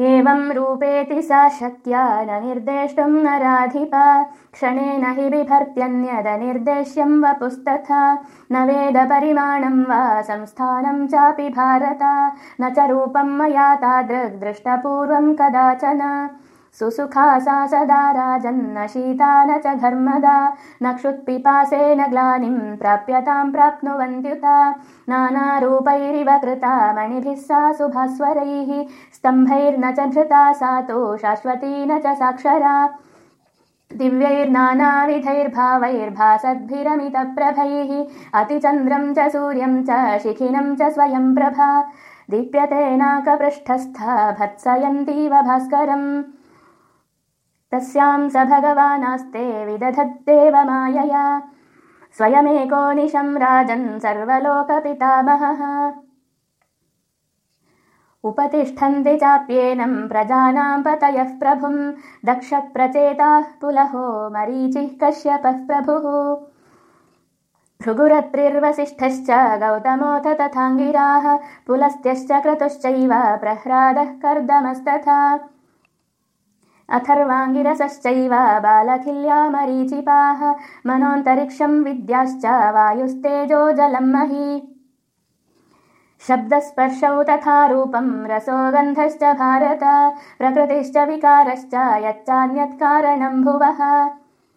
एवं रूपेति सा शक्या न निर्देष्टुम् न राधिपा। क्षणेन हि बिभर्त्यन्यदनिर्देश्यम् वपुस्तथा न वेदपरिमाणम् वा संस्थानम् चापि भारत। न च रूपम् मया तादृग्दृष्टपूर्वम् कदाचन सुसुखा सा सदा राजन्न शीता न च धर्मदा न क्षुत्पिपासेन ग्लानिम् प्राप्यताम् प्राप्नुवन्त्युता नानारूपैरिव कृता मणिभिः सा सुभास्वरैः स्तम्भैर्न च धृता सा तु शाश्वती न च साक्षरा। दिव्यैर्नानाविधैर्भावैर्भासद्भिरमितप्रभैः अतिचन्द्रम् च सूर्यम् च शिखिनम् च स्वयम् प्रभा। दीप्यते नाकपृष्ठस्था भत्सयन्तीव भास्करम् तस्यां स भगवानास्ते विदधद्देव मायया स्वयमेको निशं राजन् सर्वलोकपितामहः। उपतिष्ठन्ति चाप्येनम् प्रजानां पतयः प्रभुम्। दक्षप्रचेताः पुलहो मरीचिः कश्यपः प्रभुः। भृगुरत्रिर्वसिष्ठश्च गौतमोऽथ तथाङ्गिराः। पुलस्त्यश्च क्रतुश्चैव प्रह्रादः कर्दमस्तथा अथर्वाङ्गिरसश्चैव बालखिल्या मरीचिपाः मनोऽन्तरिक्षम् विद्याश्च वायुस्तेजो जलम् मही। शब्दस्पर्शौ तथा रूपम् रसो गन्धश्च भारत प्रकृतिश्च विकारश्च यच्चान्यत्कारणम् भुवः